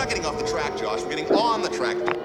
We're not getting off the track, Josh. We're getting on the track.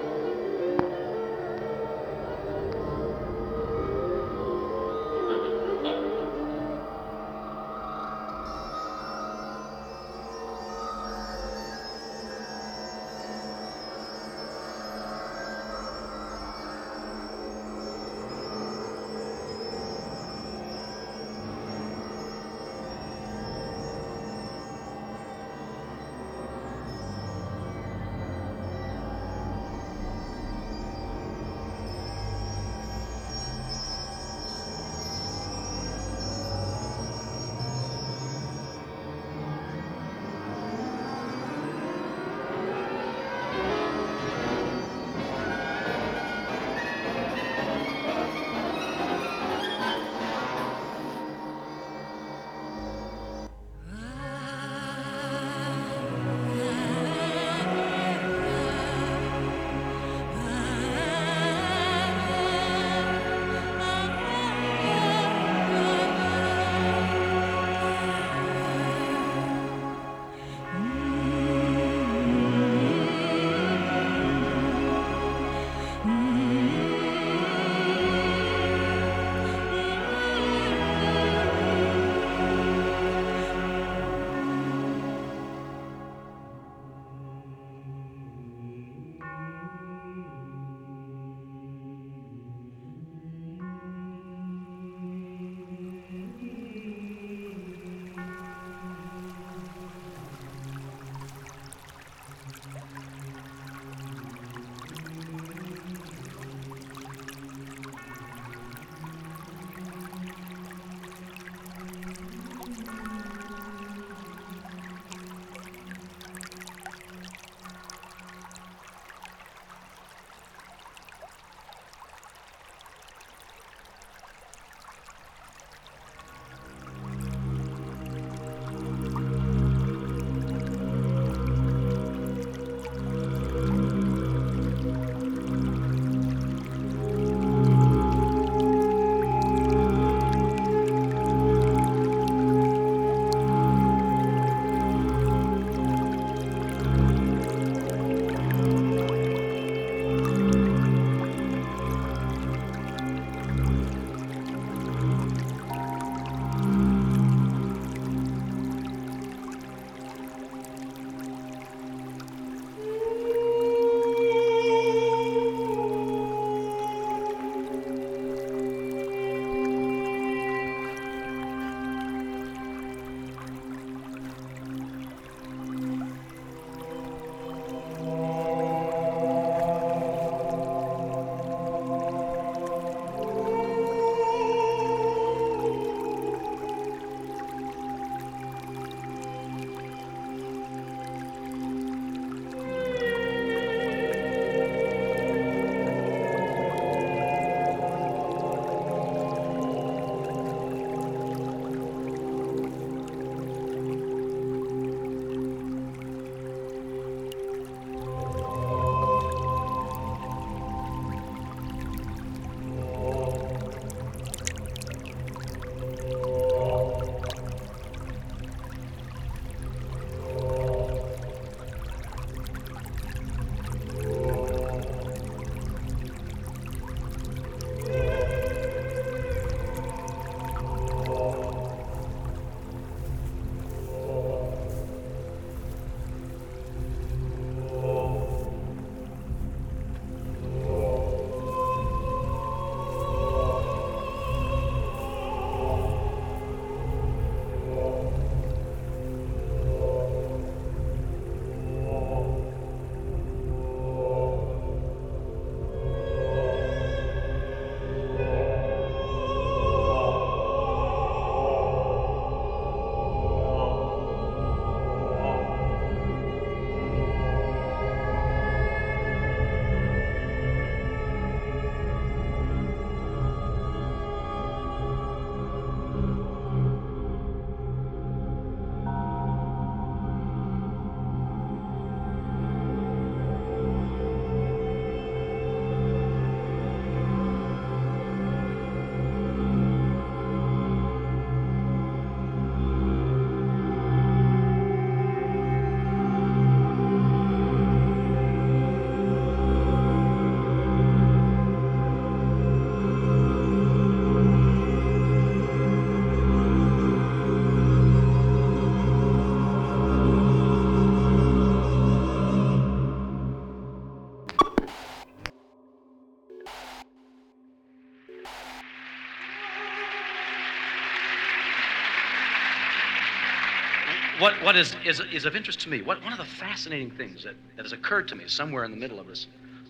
What, what is, is, is of interest to me, what, one of the fascinating things that, that has occurred to me somewhere in the middle of this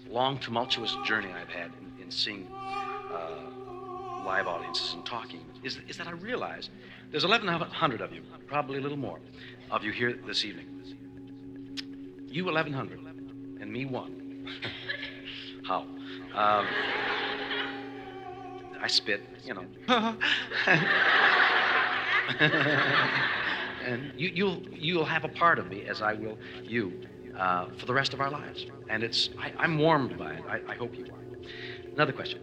long, tumultuous journey I've had in, in seeing uh, live audiences and talking is, is that I realize there's 1,100 of you, probably a little more, of you here this evening. You 1,100, and me one. How? Um, I spit, you know. and you, you'll you'll have a part of me as I will you uh, for the rest of our lives. And it's I, I'm warmed by it. I, I hope you are. Another question.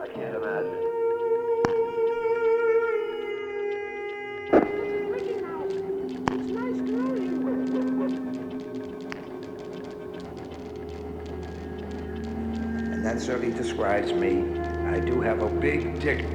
I can't imagine. Hey, Mickey Mouse! It's nice to know you. And that certainly describes me. I do have a big dick.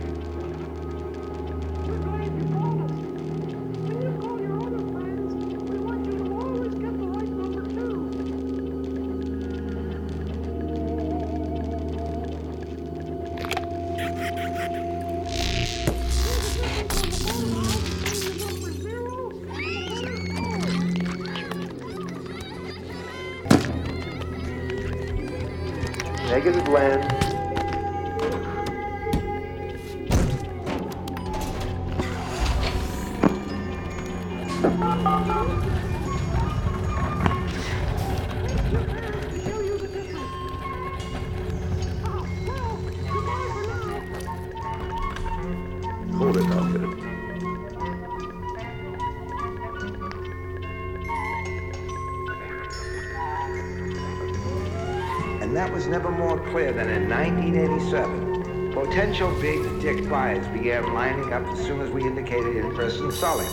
1987. Potential big dick buyers began lining up as soon as we indicated interest in selling.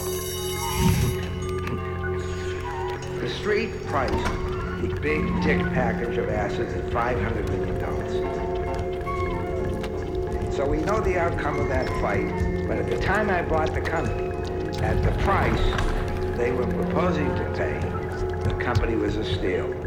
The street priced the big dick package of assets at $500 million. So we know the outcome of that fight, but at the time I bought the company, at the price they were proposing to pay, the company was a steal.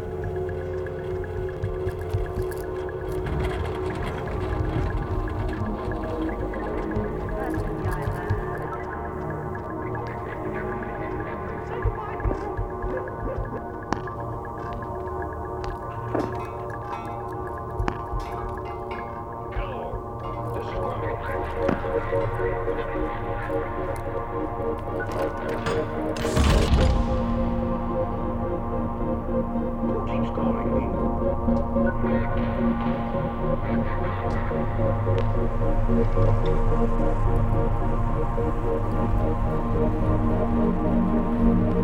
Thank you.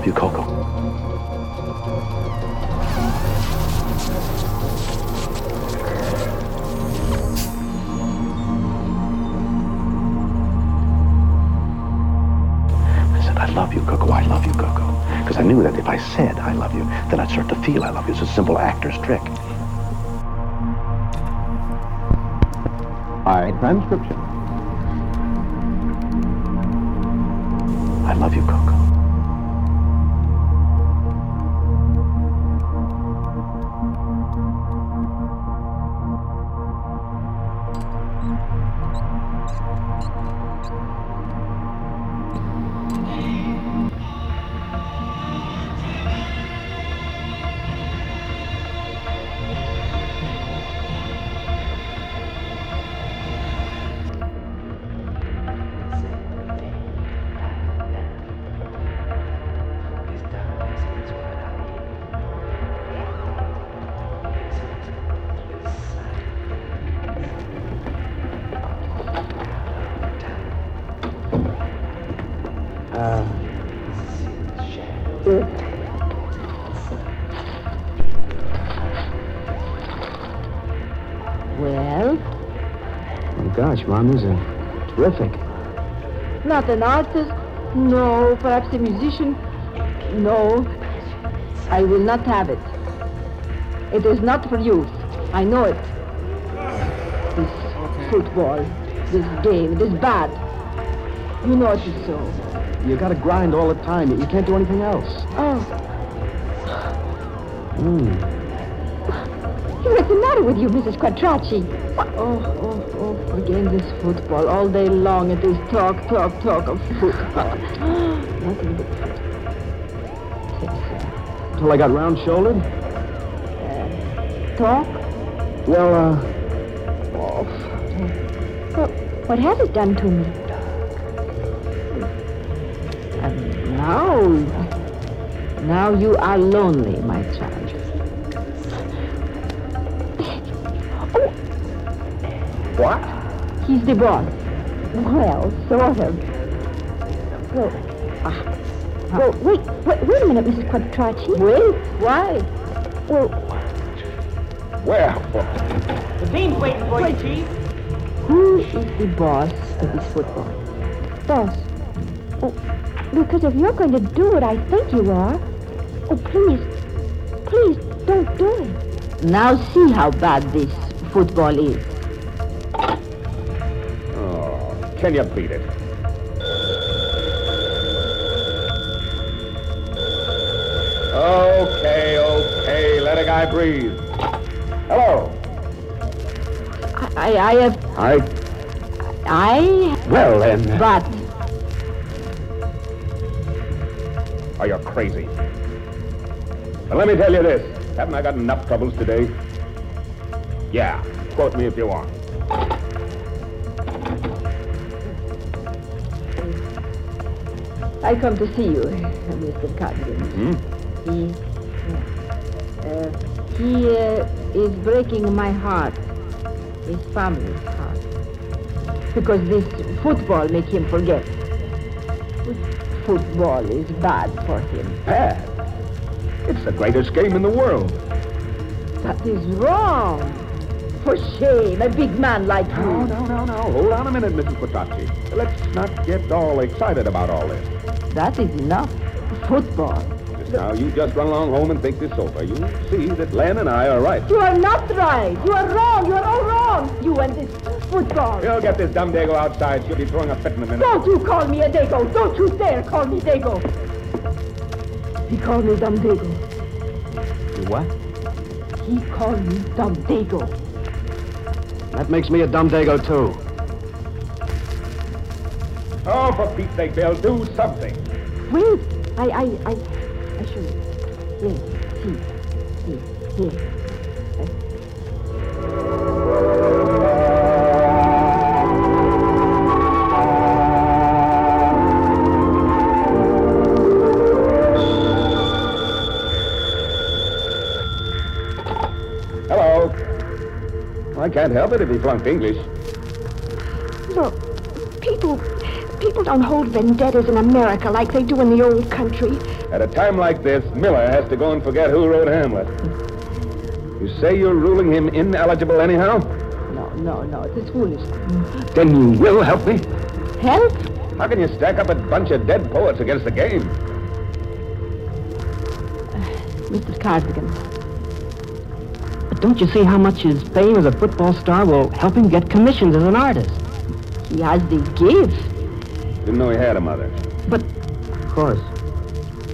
I love you, Coco. I said, I love you, Coco. I love you, Coco. Because I knew that if I said I love you, then I'd start to feel I love you. It's a simple actor's trick. All right, transcription. I love you, Coco. Gosh, Mom, are terrific. not an artist? No, perhaps a musician? No, I will not have it. It is not for youth. I know it. This football, this game, this bad. You know it is so. You gotta grind all the time. You can't do anything else. Oh, Mm. what's the matter with you, Mrs. Quattrocci? Oh, oh, oh, again this football. All day long it is talk, talk, talk of football. Nothing but football. It's, Till I got round-shouldered? uh, talk? Well, uh, Oh, well, what has it done to me? And now, now you are lonely, my child. He's the boss. Well, sort of. Well, ah, well, wait, wait, wait a minute, Mrs. Quattrocci. Wait? Why? Well, Where? The bean's waiting for you, Chief. who is the boss of this football? Boss? Oh, because if you're going to do what I think you are, oh, please, please don't do it. Now see how bad this football is. Can you beat it? Okay, okay, let a guy breathe. Hello. I, I, I have, I. I, Well then. but Are you crazy? Well, let me tell you this. Haven't I got enough troubles today? Yeah, quote me if you want. I come to see you, Mr. Cardigan. Hmm? He, uh, he uh, is breaking my heart, his family's heart, because this football make him forget. Football is bad for him. Bad. It's the greatest game in the world. That is wrong. For shame, a big man like No, you. no, no, no. Hold on a minute, Mrs. Quattrocci. Let's not get all excited about all this. That is enough. Football. Just now, you just run along home and think this over. You'll see that Len and I are right. You are not right. You are wrong. You are all wrong. You and this football. You'll get this dumb dago outside. She'll be throwing a fit in a minute. Don't you call me a Dago. Don't you dare call me Dago. He called me Dumb Dago. You what? He called me Dumb Dago. That makes me a dumb dago, too. Oh, for Pete's sake, Bill, do something. Wait. I, I, I, I show you. Here. Here. Here. Hello. I can't help it if he flunked English. Don't hold vendettas in America like they do in the old country. At a time like this, Miller has to go and forget who wrote Hamlet. You say you're ruling him ineligible anyhow? No, no, no. It is foolish. Then you will help me? Help? How can you stack up a bunch of dead poets against the game? Uh, Mr. Cardigan. But don't you see how much his fame as a football star will help him get commissions as an artist? He has the gift. Didn't know he had a mother. But, of course,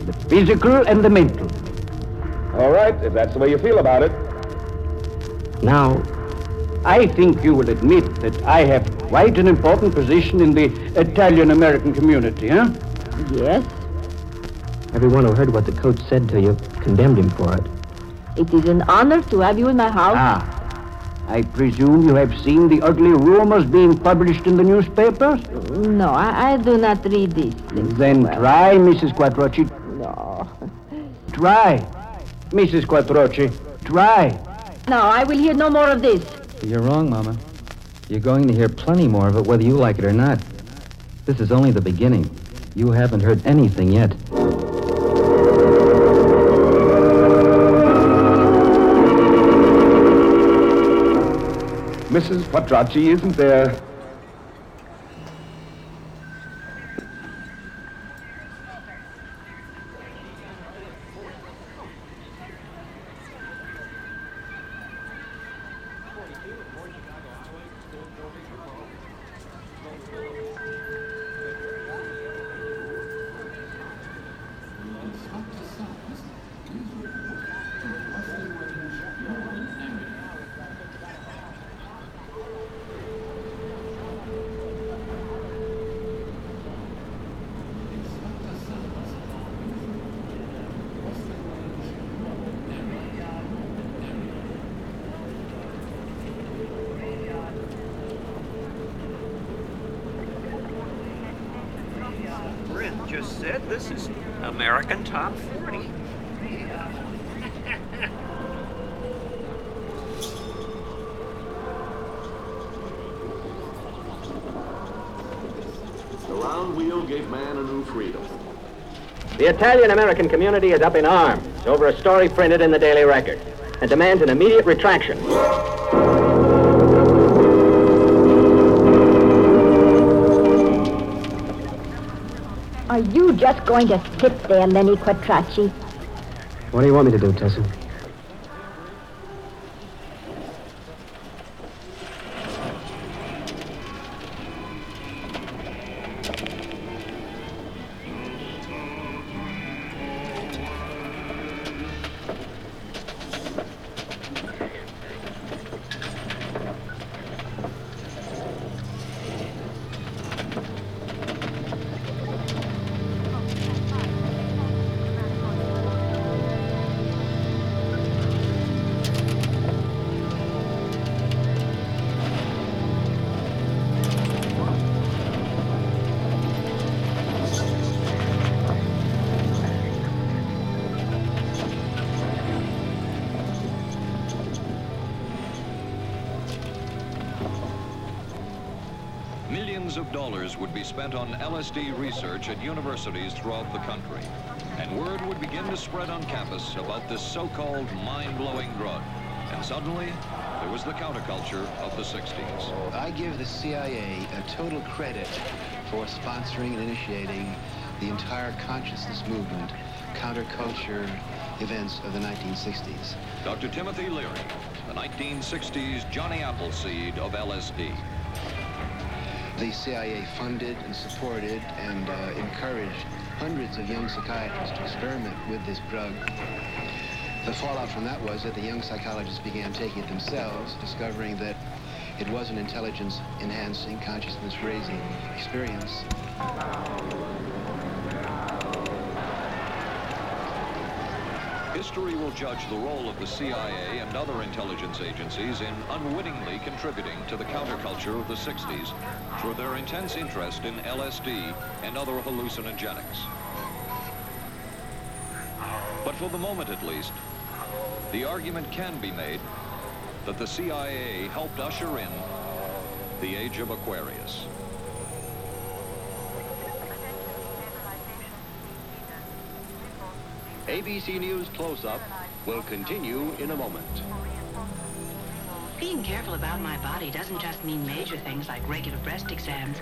the physical and the mental. All right, if that's the way you feel about it. Now, I think you will admit that I have quite an important position in the Italian-American community, huh? Yes, Everyone who heard what the coach said to you condemned him for it. it is an honor to have you in my house. Ah, I presume you have seen the ugly rumors being published in the newspapers? No, I, I do not read these things. Then well. try, Mrs. Quattrocci. No. Try. Mrs. Quattrocci, try. No, I will hear no more of this. You're wrong, Mama. You're going to hear plenty more of it whether you like it or not. This is only the beginning. You haven't heard anything yet. Mrs. Quattrocci isn't there. Top 40. The round wheel gave man a new freedom. The Italian American community is up in arms over a story printed in the Daily Record and demands an immediate retraction. Are you just going to sit there, Lenny Quattracci? What do you want me to do, Tessa? Millions of dollars would be spent on LSD research at universities throughout the country. And word would begin to spread on campus about this so-called mind-blowing drug. And suddenly, there was the counterculture of the 60s. I give the CIA a total credit for sponsoring and initiating the entire consciousness movement, counterculture events of the 1960s. Dr. Timothy Leary, the 1960s Johnny Appleseed of LSD. The CIA funded and supported and uh, encouraged hundreds of young psychiatrists to experiment with this drug. The fallout from that was that the young psychologists began taking it themselves, discovering that it was an intelligence-enhancing, consciousness-raising experience. History will judge the role of the CIA and other intelligence agencies in unwittingly contributing to the counterculture of the 60s through their intense interest in LSD and other hallucinogenics. But for the moment at least, the argument can be made that the CIA helped usher in the age of Aquarius. ABC News Close-Up will continue in a moment. Being careful about my body doesn't just mean major things like regular breast exams.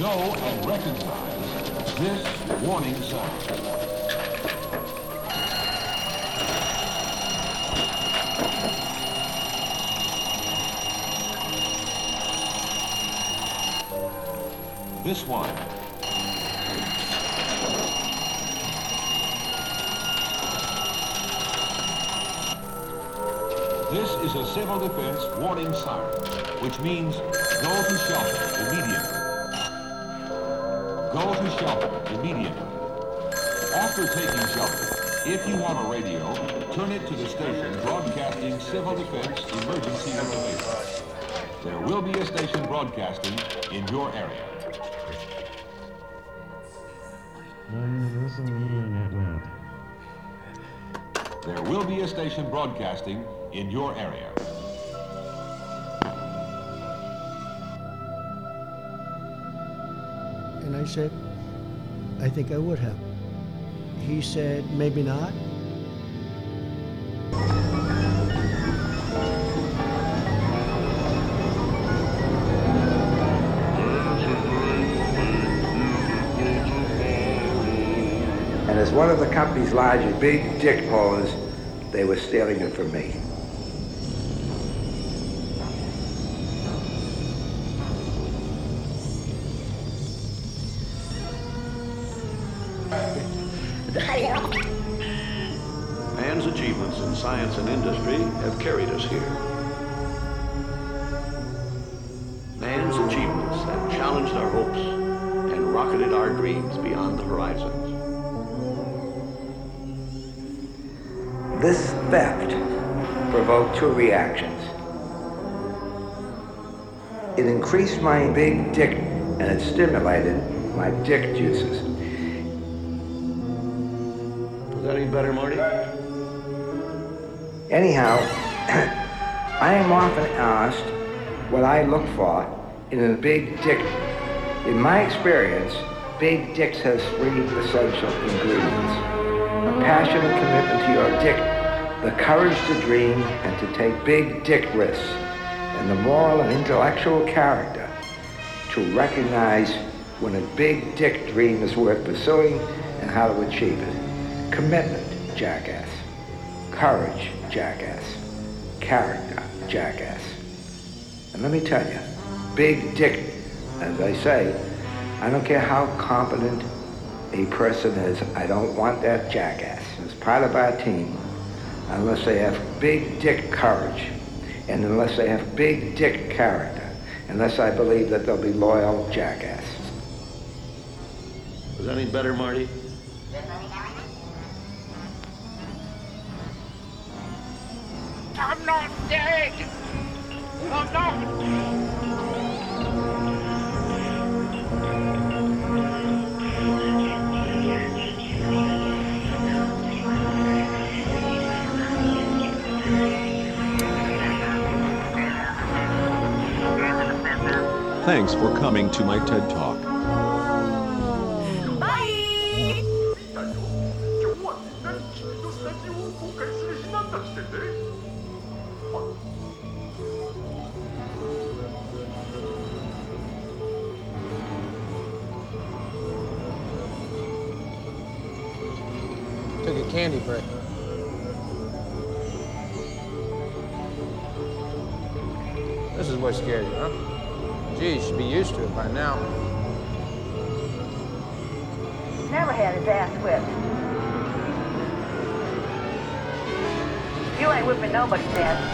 Know and recognize this warning sound. This one. This is a civil defense warning siren, which means go to shelter immediately. Go to shelter immediately. After taking shelter, if you have a radio, turn it to the station broadcasting civil defense emergency information. There will be a station broadcasting in your area. There will be a station broadcasting in your area. And I said, I think I would have. He said, maybe not. One of the company's largest big dick pullers, they were stealing it from me. This theft provoked two reactions. It increased my big dick and it stimulated my dick juices. Was that any better, Marty? Anyhow, I am often asked what I look for in a big dick. In my experience, big dicks has three essential ingredients. Passionate commitment to your dick, the courage to dream and to take big dick risks, and the moral and intellectual character to recognize when a big dick dream is worth pursuing and how to achieve it. Commitment, jackass. Courage, jackass. Character, jackass. And let me tell you, big dick, as I say, I don't care how competent a person is, I don't want that jackass as part of our team unless they have big dick courage and unless they have big dick character, unless I believe that they'll be loyal jackasses. Was that any better, Marty? I'm not dead! I'm not! Thanks for coming to my TED Talk.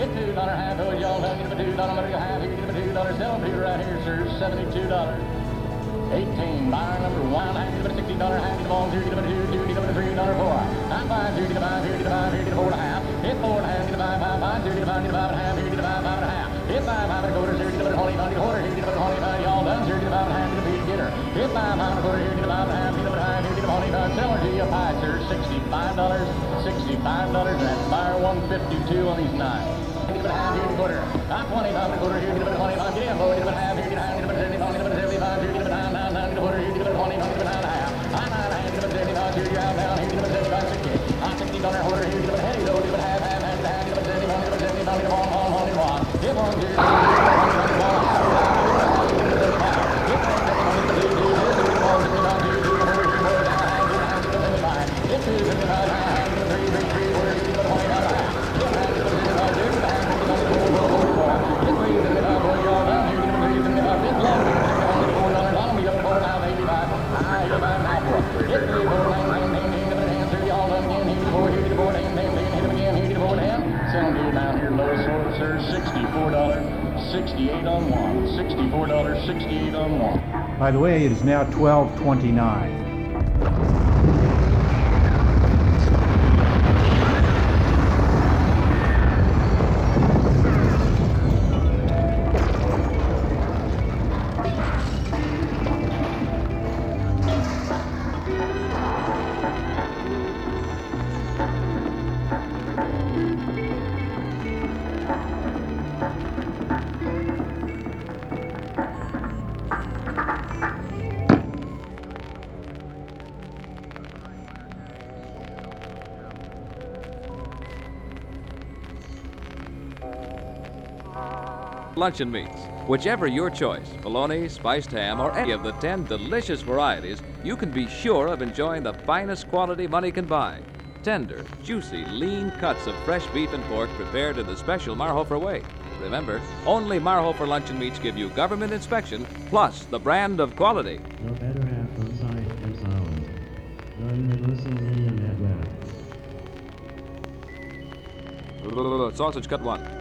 Get two dollar half, boys, y'all done, the two dollar, half, here, the two dollar, seven, here, right here, sir, seventy-two dollars. 18, bar number one, I give it a sixty dollar, I give it a ball, two, give it a two, two, give it a three dollar four. I'm five, two, get a five, here, get a five, here, get a four and a half. Hit four and a half, get a five, five, five, two, get a five, get a five and a half, here, get a five, five and a half. Hit five, five and a quarter, here, get a twenty, five, get a quarter, here, get a twenty, five, y'all done, here, get a five and a half, get a beat, get her. Hit five, five and a quarter, here, get a five and a half, get a five, here, get a twenty, five, sell her to you, five, sir, sixty-five dollars, sixty-five dollars, that's buyer one fifty-two on these nine. Half, quarter. I'm twenty-five and a quarter, here, get a twenty-five, get in, boy, get a half, 68 on one. $64.68 on one. By the way, it is now 1229. Luncheon meats. Whichever your choice, bologna, spiced ham, or any of the 10 delicious varieties, you can be sure of enjoying the finest quality money can buy. Tender, juicy, lean cuts of fresh beef and pork prepared in the special Marhoefer way. Remember, only Marhoefer luncheon meats give you government inspection plus the brand of quality. No better half from sight and sound. None that listen in and that. Sausage cut one.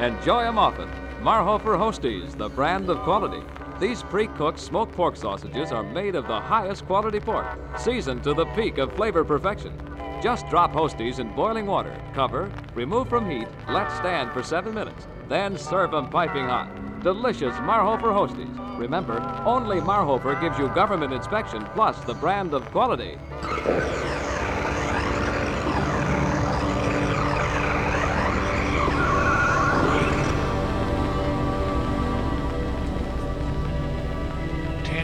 Enjoy 'em often. Marhoefer Hosties, the brand of quality. These pre-cooked smoked pork sausages are made of the highest quality pork, seasoned to the peak of flavor perfection. Just drop Hosties in boiling water, cover, remove from heat, let stand for seven minutes, then serve 'em piping hot. Delicious Marhoefer Hosties. Remember, only Marhoefer gives you government inspection plus the brand of quality.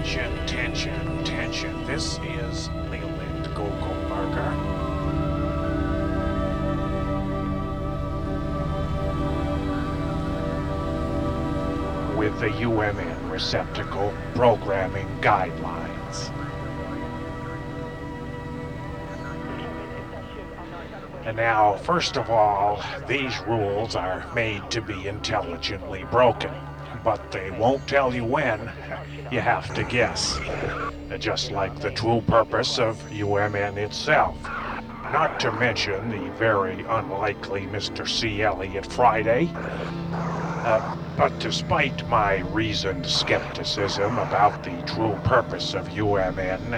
Tension, tension, tension. This is Leland Gogo Burger. With the UMN receptacle programming guidelines. And now, first of all, these rules are made to be intelligently broken, but they won't tell you when. You have to guess. Just like the true purpose of UMN itself. Not to mention the very unlikely Mr. C. Elliot Friday. Uh, but despite my reasoned skepticism about the true purpose of UMN,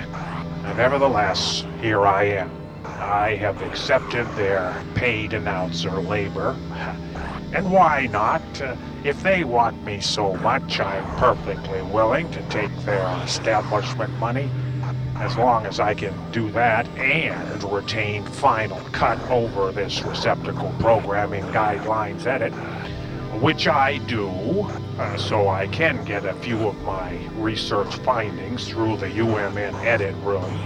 nevertheless, here I am. I have accepted their paid announcer labor. And why not? Uh, if they want me so much, I'm perfectly willing to take their establishment money, as long as I can do that and retain final cut over this receptacle programming guidelines edit, which I do, uh, so I can get a few of my research findings through the UMN edit room.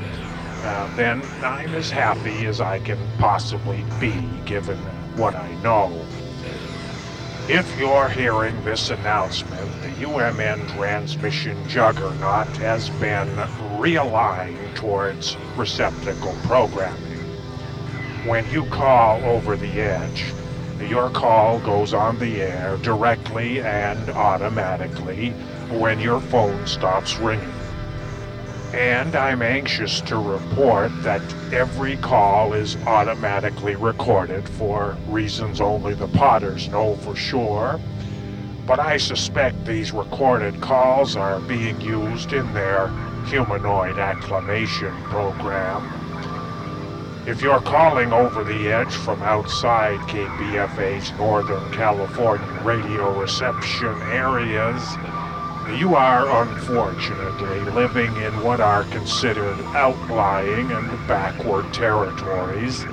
Uh, then I'm as happy as I can possibly be, given what I know. If you're hearing this announcement, the UMN transmission juggernaut has been realigned towards receptacle programming. When you call over the edge, your call goes on the air directly and automatically when your phone stops ringing. And I'm anxious to report that every call is automatically recorded for reasons only the Potters know for sure. But I suspect these recorded calls are being used in their humanoid acclamation program. If you're calling over the edge from outside KPFA's Northern California radio reception areas, you are unfortunately living in what are considered outlying and backward territories,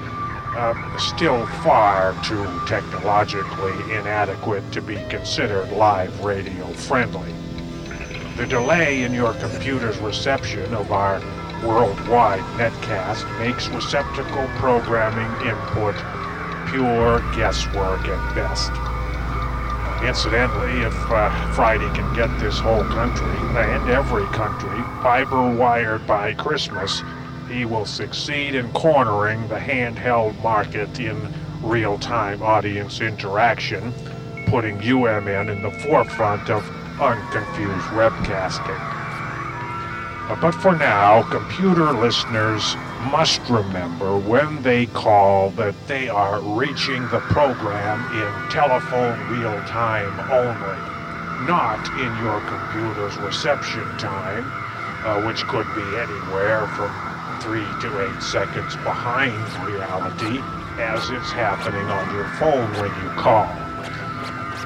uh, still far too technologically inadequate to be considered live radio friendly. The delay in your computer's reception of our worldwide netcast makes receptacle programming input pure guesswork at best. Incidentally, if uh, Friday can get this whole country, and every country, fiber wired by Christmas, he will succeed in cornering the handheld market in real time audience interaction, putting UMN in the forefront of unconfused webcasting. Uh, But for now, computer listeners must remember when they call that they are reaching the program in telephone real time only, not in your computer's reception time, uh, which could be anywhere from three to eight seconds behind reality as it's happening on your phone when you call.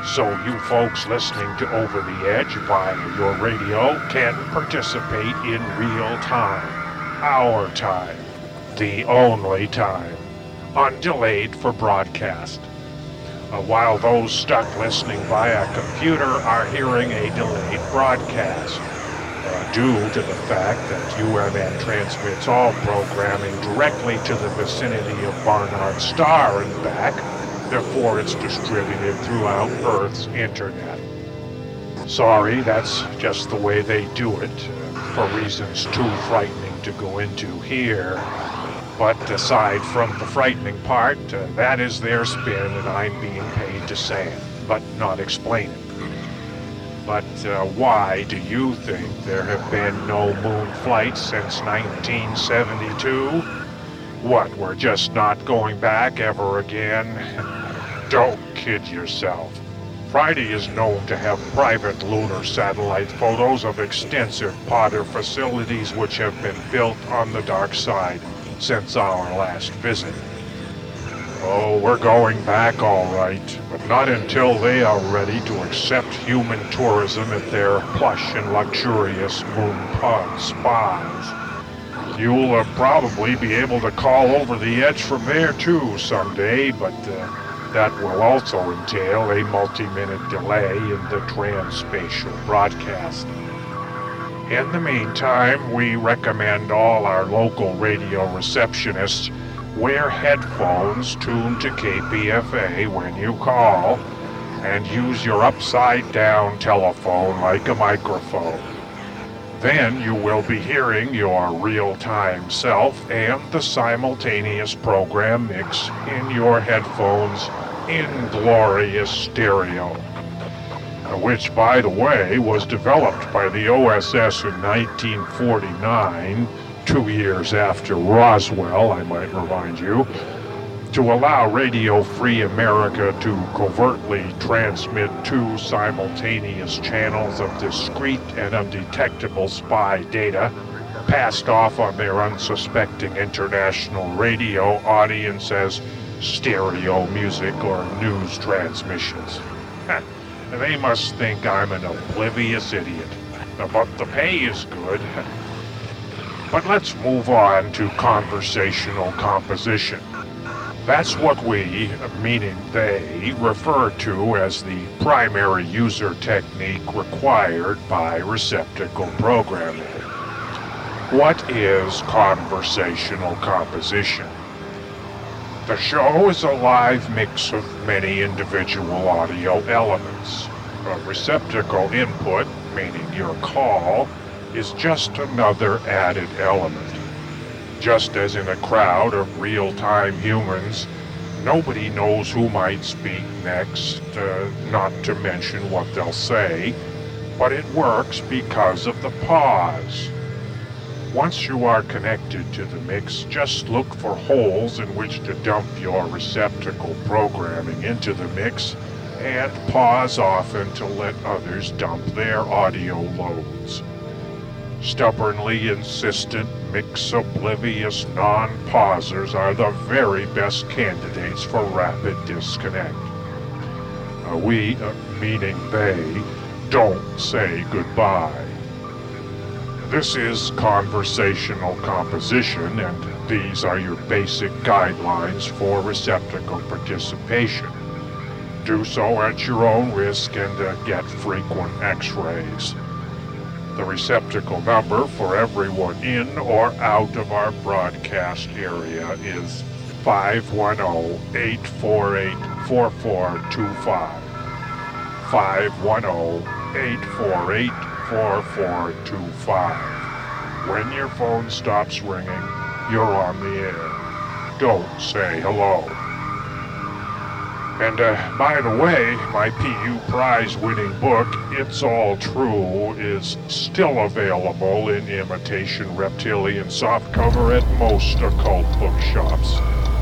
So you folks listening to Over the Edge via your radio can participate in real time. Our time. The only time. Undelayed for broadcast. Uh, while those stuck listening via computer are hearing a delayed broadcast. Uh, due to the fact that UMN transmits all programming directly to the vicinity of Barnard Star and back. Therefore, it's distributed throughout Earth's internet. Sorry, that's just the way they do it, for reasons too frightening to go into here. But aside from the frightening part, uh, that is their spin, and I'm being paid to say it, but not explain it. But uh, why do you think there have been no moon flights since 1972? What, we're just not going back ever again? Don't kid yourself. Friday is known to have private lunar satellite photos of extensive Potter facilities which have been built on the dark side since our last visit. Oh, we're going back all right, but not until they are ready to accept human tourism at their plush and luxurious moon pod spas. You'll uh, probably be able to call over the edge from there too someday, but uh, that will also entail a multi-minute delay in the transspatial broadcast. In the meantime, we recommend all our local radio receptionists wear headphones tuned to KPFA when you call and use your upside down telephone like a microphone. Then you will be hearing your real time self and the simultaneous program mix in your headphones in glorious stereo. Which, by the way, was developed by the OSS in 1949 two years after Roswell, I might remind you, to allow Radio Free America to covertly transmit two simultaneous channels of discrete and undetectable spy data passed off on their unsuspecting international radio audience as stereo music or news transmissions. They must think I'm an oblivious idiot. But the pay is good. But let's move on to conversational composition. That's what we, meaning they, refer to as the primary user technique required by receptacle programming. What is conversational composition? The show is a live mix of many individual audio elements. A receptacle input, meaning your call, is just another added element. Just as in a crowd of real time humans, nobody knows who might speak next, uh, not to mention what they'll say, but it works because of the pause. Once you are connected to the mix, just look for holes in which to dump your receptacle programming into the mix and pause often to let others dump their audio loads. Stubbornly insistent, mix oblivious non pausers are the very best candidates for rapid disconnect. We, uh, meaning they, don't say goodbye. This is conversational composition, and these are your basic guidelines for receptacle participation. Do so at your own risk and uh, get frequent x rays. The receptacle number for everyone in or out of our broadcast area is 510 848 4425. 510 848 4425. When your phone stops ringing, you're on the air. Don't say hello. And uh, by the way, my PU prize winning book, It's All True, is still available in imitation reptilian softcover at most occult bookshops,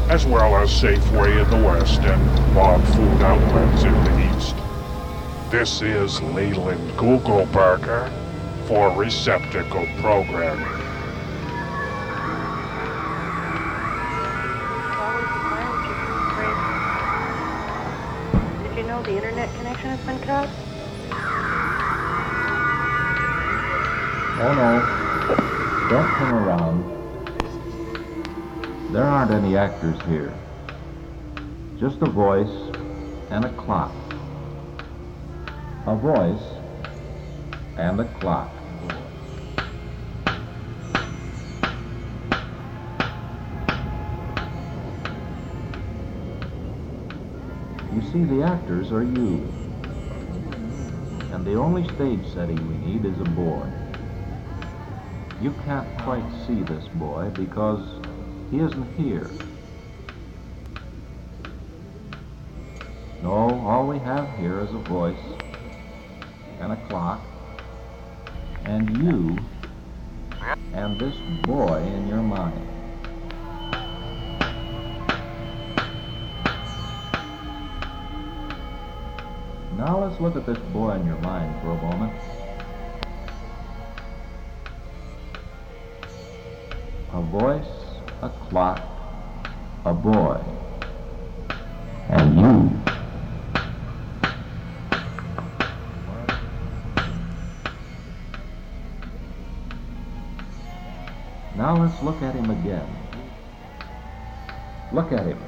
as well as Safeway in the West and Bob Food Outlets in the East. This is Leland Kugelberger for Receptacle Programming. Did you know the internet connection has been cut? Oh no. Don't come around. There aren't any actors here. Just a voice and a clock a voice, and a clock. You see, the actors are you. And the only stage setting we need is a boy. You can't quite see this boy because he isn't here. No, all we have here is a voice and a clock and you and this boy in your mind. Now let's look at this boy in your mind for a moment. A voice, a clock, a boy, look at him again. Look at him.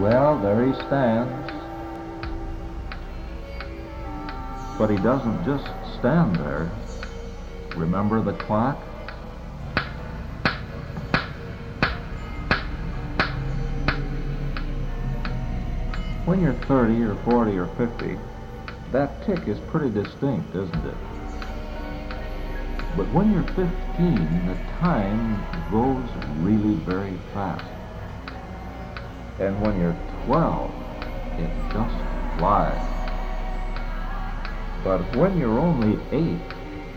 Well, there he stands. But he doesn't just stand there. Remember the clock? When you're 30 or 40 or 50, that tick is pretty distinct, isn't it? But when you're 15, the time goes really very fast. And when you're 12, it just flies. But when you're only 8,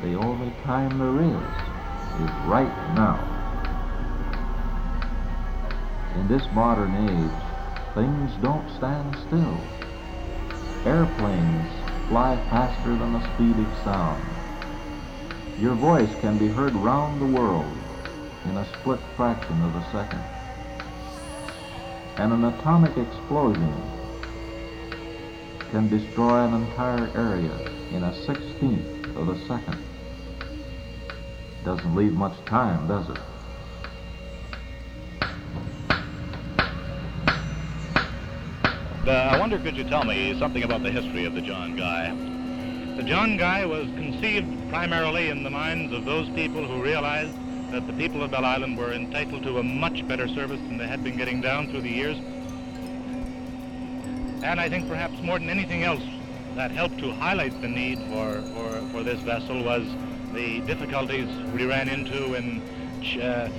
the only time there is is right now. In this modern age, things don't stand still. Airplanes fly faster than the speed of sound. Your voice can be heard round the world in a split fraction of a second. And an atomic explosion can destroy an entire area in a sixteenth of a second. Doesn't leave much time, does it? Uh, I wonder, could you tell me something about the history of the John Guy? The John Guy was conceived primarily in the minds of those people who realized that the people of Bell Island were entitled to a much better service than they had been getting down through the years. And I think perhaps more than anything else that helped to highlight the need for, for, for this vessel was the difficulties we ran into in uh,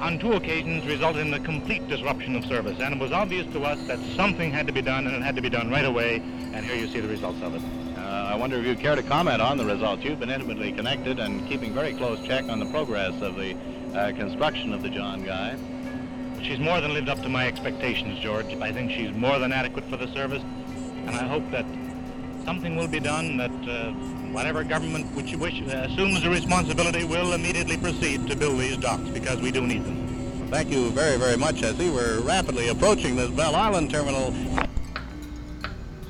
on two occasions resulted in a complete disruption of service. And it was obvious to us that something had to be done, and it had to be done right away. And here you see the results of it. Uh, I wonder if you'd care to comment on the results. You've been intimately connected and keeping very close check on the progress of the uh, construction of the John Guy. She's more than lived up to my expectations, George. I think she's more than adequate for the service, and I hope that something will be done that uh, whatever government which you wish, uh, assumes the responsibility will immediately proceed to build these docks because we do need them. Thank you very, very much. I see we're rapidly approaching this Bell Island terminal.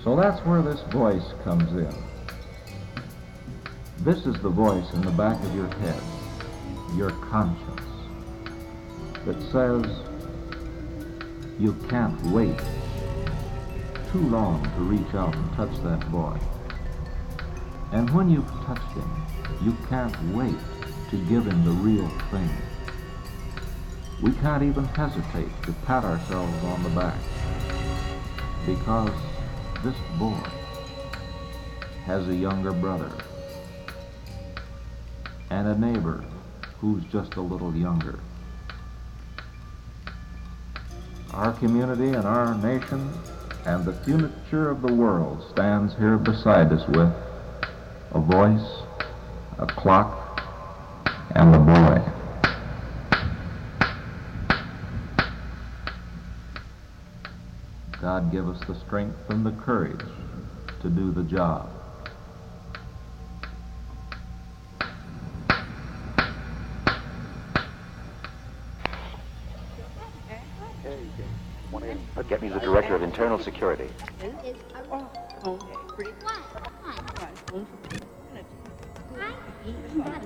So that's where this voice comes in. This is the voice in the back of your head, your conscience, that says you can't wait too long to reach out and touch that boy. And when you've touched him, you can't wait to give him the real thing. We can't even hesitate to pat ourselves on the back because this boy has a younger brother and a neighbor who's just a little younger. Our community and our nation and the future of the world stands here beside us with a voice, a clock, and a boy. God give us the strength and the courage to do the job. Get me the director of internal security.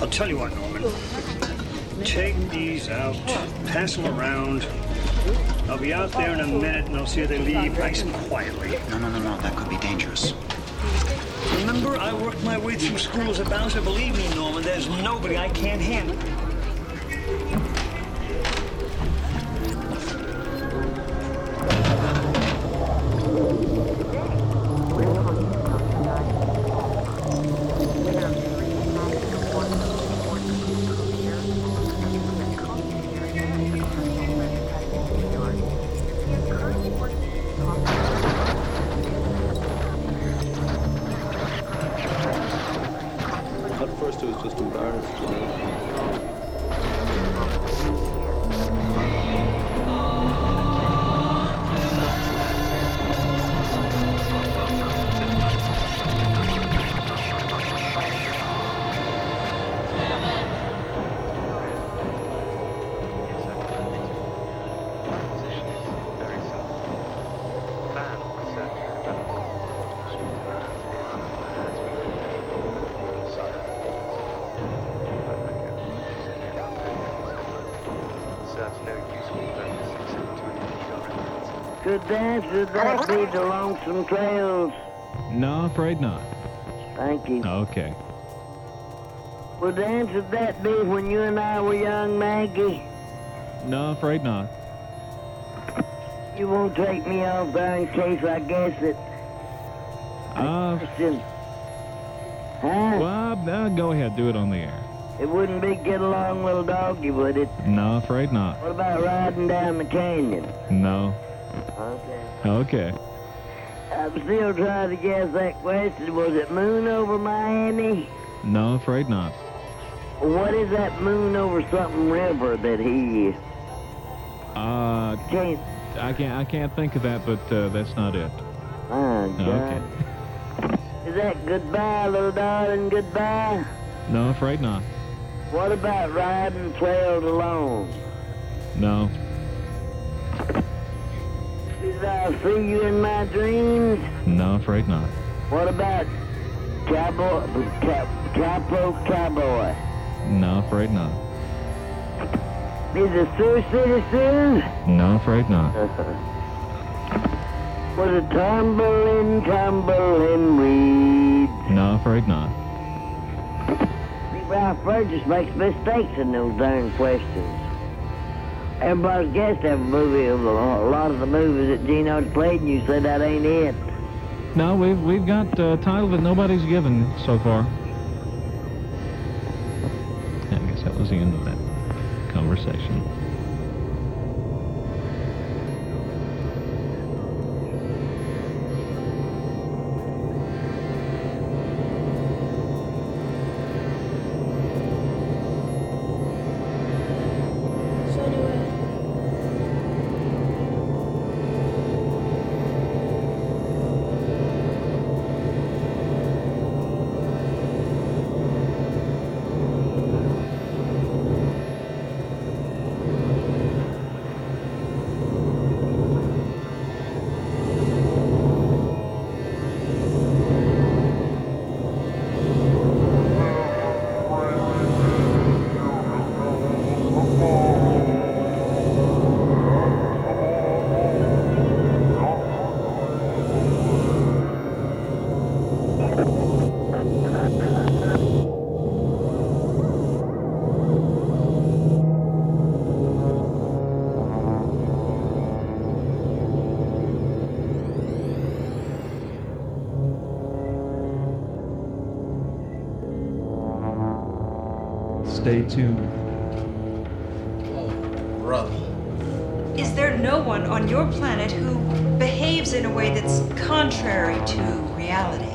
I'll tell you what, Norman. Take these out, pass them around. I'll be out there in a minute and I'll see if they leave nice and quietly. No, no, no, no. That could be dangerous. Remember, I worked my way through school as a bouncer. Believe me, Norman, there's nobody I can't handle. Could that, should that be the Lonesome Trails? No, afraid not. Thank you. Okay. Would the answer to that be when you and I were young, Maggie? No, afraid not. You won't take me off there in case I guess it. Uh, Question. Huh? well, uh, go ahead, do it on the air. It wouldn't be get along little doggy, would it? No, afraid not. What about riding down the canyon? No. Okay. Okay. I'm still trying to guess that question. Was it moon over Miami? No, afraid not. What is that moon over something river that he Uh, can't? I can't. I can't think of that, but uh, that's not it. My God. Okay. Is that goodbye, little darling? Goodbye. No, afraid not. What about riding trails alone? No. Did I see you in my dreams? No, afraid not. What about cowboy, cap, capo cowboy? No, afraid not. Is it Sioux City Sue? No, afraid not. Was it tumbling, tumbling weeds? No, afraid not. See, Ralph Burgess makes mistakes in those darn questions. Everybody's guessed every movie, a lot of the movies that Gino's played, and you said that ain't it. No, we've we've got a title that nobody's given so far. I guess that was the end of that conversation. Stay tuned. Oh, Brother. Is there no one on your planet who behaves in a way that's contrary to reality?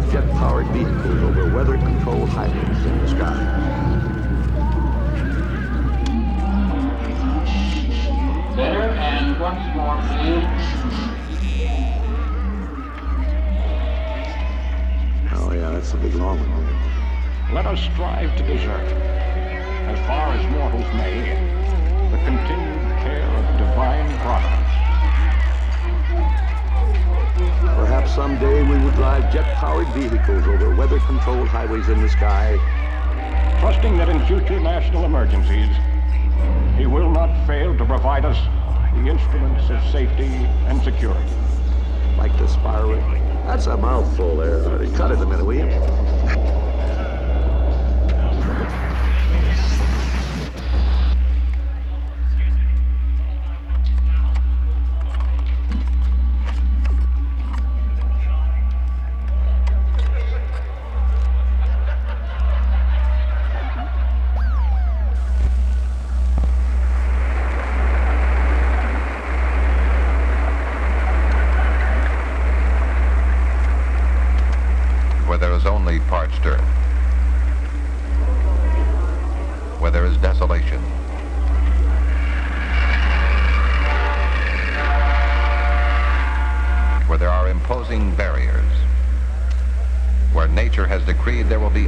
Drive jet-powered vehicles over weather-controlled highways drive jet-powered vehicles over weather-controlled highways in the sky. Trusting that in future national emergencies, he will not fail to provide us the instruments of safety and security. Like the spiral. That's a mouthful there. Cut it a minute, will you?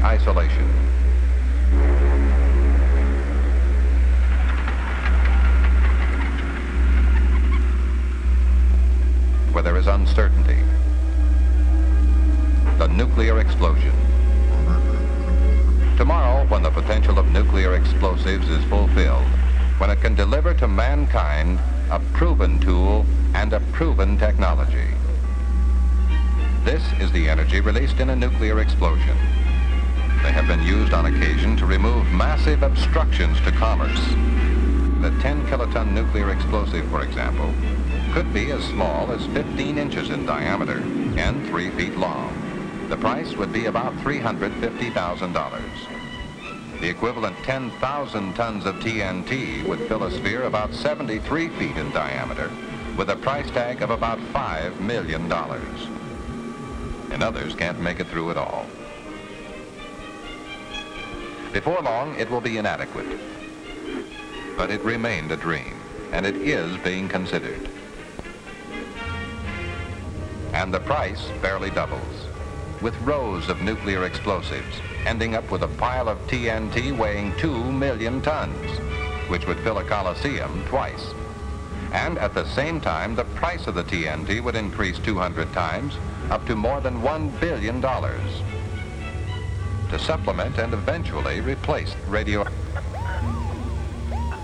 Isolation. Where there is uncertainty, the nuclear explosion. Tomorrow, when the potential of nuclear explosives is fulfilled, when it can deliver to mankind a proven tool and a proven technology. This is the energy released in a nuclear explosion. They have been used on occasion to remove massive obstructions to commerce. The 10 kiloton nuclear explosive, for example, could be as small as 15 inches in diameter and 3 feet long. The price would be about $350,000. The equivalent 10,000 tons of TNT would fill a sphere about 73 feet in diameter with a price tag of about $5 million. And others can't make it through at all. Before long, it will be inadequate. But it remained a dream, and it is being considered. And the price barely doubles with rows of nuclear explosives, ending up with a pile of TNT weighing 2 million tons, which would fill a coliseum twice. And at the same time, the price of the TNT would increase 200 times, up to more than $1 billion. To supplement and eventually replace radio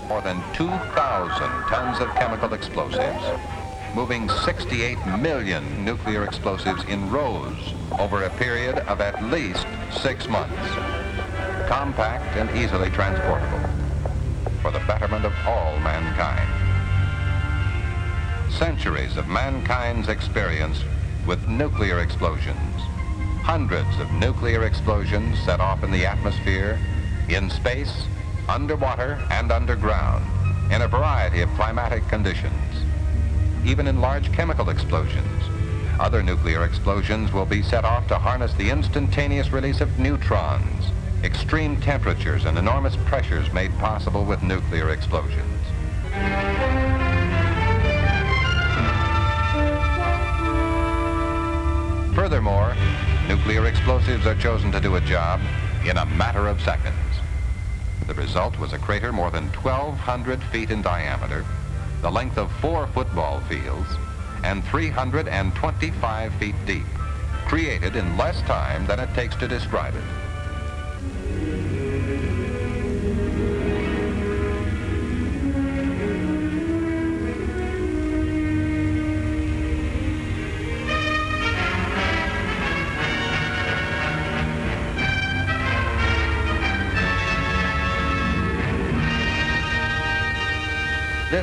more than 2,000 tons of chemical explosives, moving 68 million nuclear explosives in rows over a period of at least six months. Compact and easily transportable for the betterment of all mankind. Centuries of mankind's experience with nuclear explosions. Hundreds of nuclear explosions set off in the atmosphere, in space, underwater, and underground, in a variety of climatic conditions. Even in large chemical explosions, other nuclear explosions will be set off to harness the instantaneous release of neutrons, extreme temperatures and enormous pressures made possible with nuclear explosions. Furthermore, nuclear explosives are chosen to do a job in a matter of seconds. The result was a crater more than 1,200 feet in diameter, the length of four football fields, and 325 feet deep, created in less time than it takes to describe it.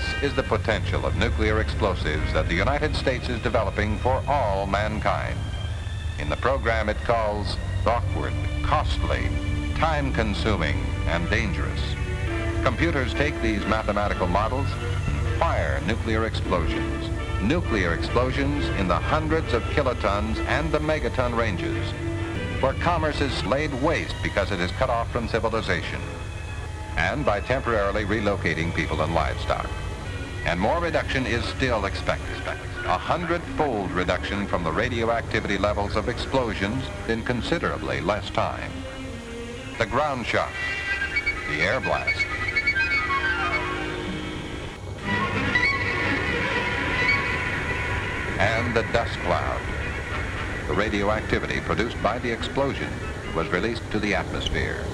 This is the potential of nuclear explosives that the United States is developing for all mankind. In the program it calls awkward, costly, time-consuming, and dangerous. Computers take these mathematical models and fire nuclear explosions, nuclear explosions in the hundreds of kilotons and the megaton ranges, where commerce is laid waste because it is cut off from civilization, and by temporarily relocating people and livestock. And more reduction is still expected. A hundred-fold reduction from the radioactivity levels of explosions in considerably less time. The ground shock, the air blast, and the dust cloud. The radioactivity produced by the explosion was released to the atmosphere.